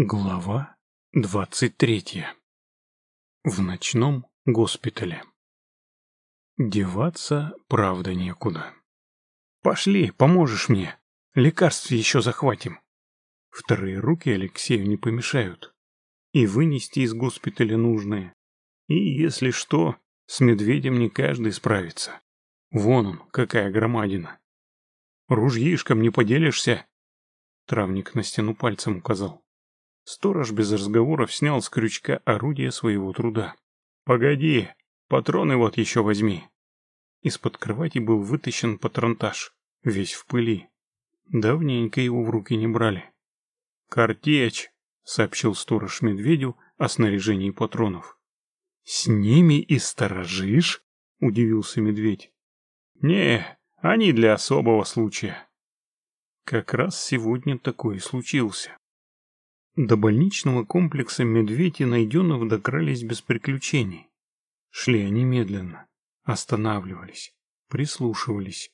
Глава двадцать третья. В ночном госпитале. Деваться, правда, некуда. Пошли, поможешь мне. Лекарств еще захватим. Вторые руки Алексею не помешают. И вынести из госпиталя нужное. И, если что, с медведем не каждый справится. Вон он, какая громадина. Ружьишком не поделишься? Травник на стену пальцем указал. Сторож без разговоров снял с крючка орудие своего труда. «Погоди, патроны вот еще возьми». Из-под кровати был вытащен патронтаж, весь в пыли. Давненько его в руки не брали. «Картечь», — сообщил сторож медведю о снаряжении патронов. «С ними и сторожишь?» — удивился медведь. «Не, они для особого случая». Как раз сегодня такой и случился. До больничного комплекса медведь и Найденов докрались без приключений. Шли они медленно, останавливались, прислушивались.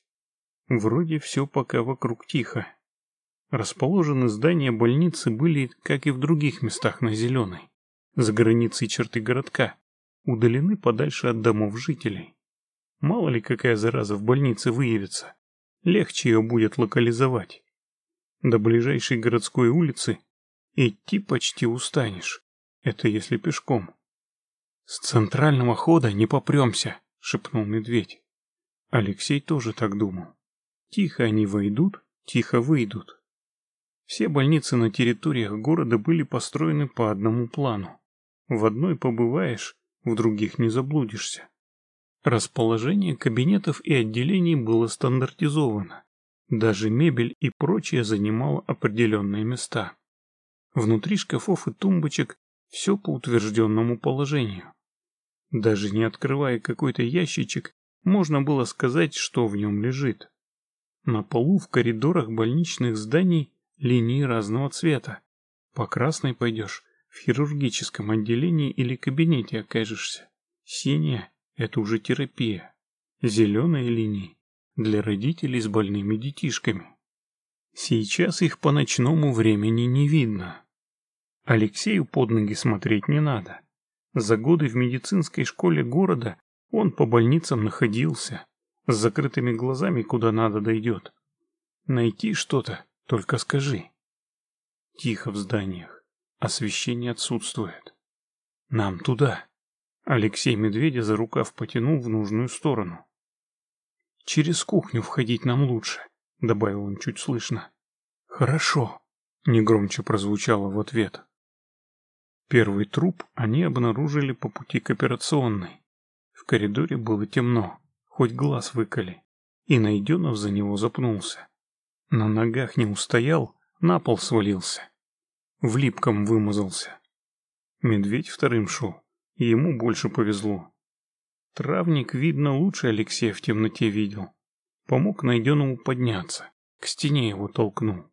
Вроде все пока вокруг тихо. Расположены здания больницы были, как и в других местах на Зеленой, за границей черты городка, удалены подальше от домов жителей. Мало ли какая зараза в больнице выявится, легче ее будет локализовать. До ближайшей городской улицы Идти почти устанешь. Это если пешком. С центрального хода не попремся, шепнул медведь. Алексей тоже так думал. Тихо они войдут, тихо выйдут. Все больницы на территориях города были построены по одному плану. В одной побываешь, в других не заблудишься. Расположение кабинетов и отделений было стандартизовано. Даже мебель и прочее занимало определенные места. Внутри шкафов и тумбочек все по утвержденному положению. Даже не открывая какой-то ящичек, можно было сказать, что в нем лежит. На полу в коридорах больничных зданий линии разного цвета. По красной пойдешь, в хирургическом отделении или кабинете окажешься. Синяя – это уже терапия. Зеленые линии – для родителей с больными детишками. Сейчас их по ночному времени не видно. Алексею под ноги смотреть не надо. За годы в медицинской школе города он по больницам находился. С закрытыми глазами куда надо дойдет. Найти что-то, только скажи. Тихо в зданиях. Освещение отсутствует. Нам туда. Алексей Медведя за рукав потянул в нужную сторону. Через кухню входить нам лучше, добавил он чуть слышно. Хорошо, негромче прозвучало в ответ. Первый труп они обнаружили по пути к операционной. В коридоре было темно, хоть глаз выколи, и Найденов за него запнулся. На ногах не устоял, на пол свалился. В липком вымазался. Медведь вторым шел, ему больше повезло. Травник, видно, лучше Алексея в темноте видел. Помог Найденову подняться, к стене его толкнул.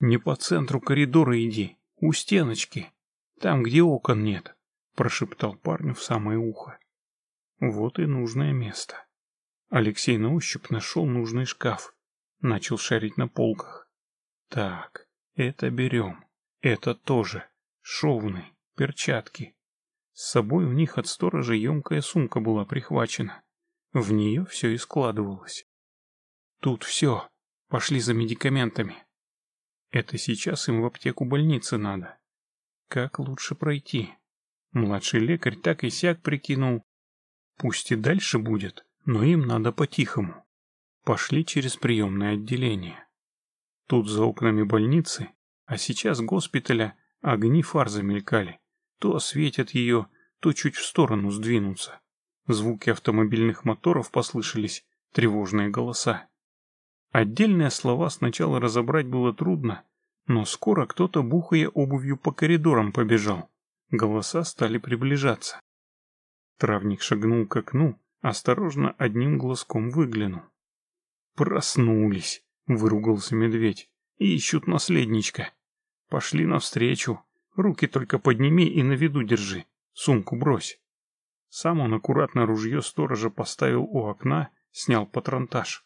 «Не по центру коридора иди, у стеночки», там, где окон нет, прошептал парню в самое ухо. Вот и нужное место. Алексей на ощупь нашел нужный шкаф. Начал шарить на полках. Так, это берем. Это тоже. Шовны, перчатки. С собой у них от сторожа емкая сумка была прихвачена. В нее все и складывалось. Тут все. Пошли за медикаментами. Это сейчас им в аптеку больницы надо. Как лучше пройти? Младший лекарь так и сяк прикинул. Пусть и дальше будет, но им надо по-тихому. Пошли через приемное отделение. Тут за окнами больницы, а сейчас госпиталя, огни фар замелькали. То осветят ее, то чуть в сторону сдвинутся. Звуки автомобильных моторов послышались, тревожные голоса. Отдельные слова сначала разобрать было трудно, но скоро кто-то, бухая обувью по коридорам, побежал. Голоса стали приближаться. Травник шагнул к окну, осторожно одним глазком выглянул. «Проснулись!» — выругался медведь. «Ищут наследничка. Пошли навстречу. Руки только подними и на виду держи. Сумку брось». Сам он аккуратно ружье сторожа поставил у окна, снял патронтаж.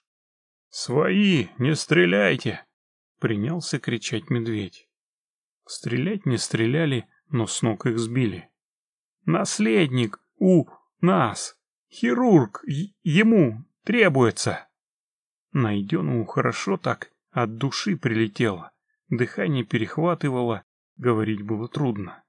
«Свои! Не стреляйте!» Принялся кричать медведь. Стрелять не стреляли, но с ног их сбили. «Наследник у нас! Хирург ему требуется!» Найденному хорошо так от души прилетело, дыхание перехватывало, говорить было трудно.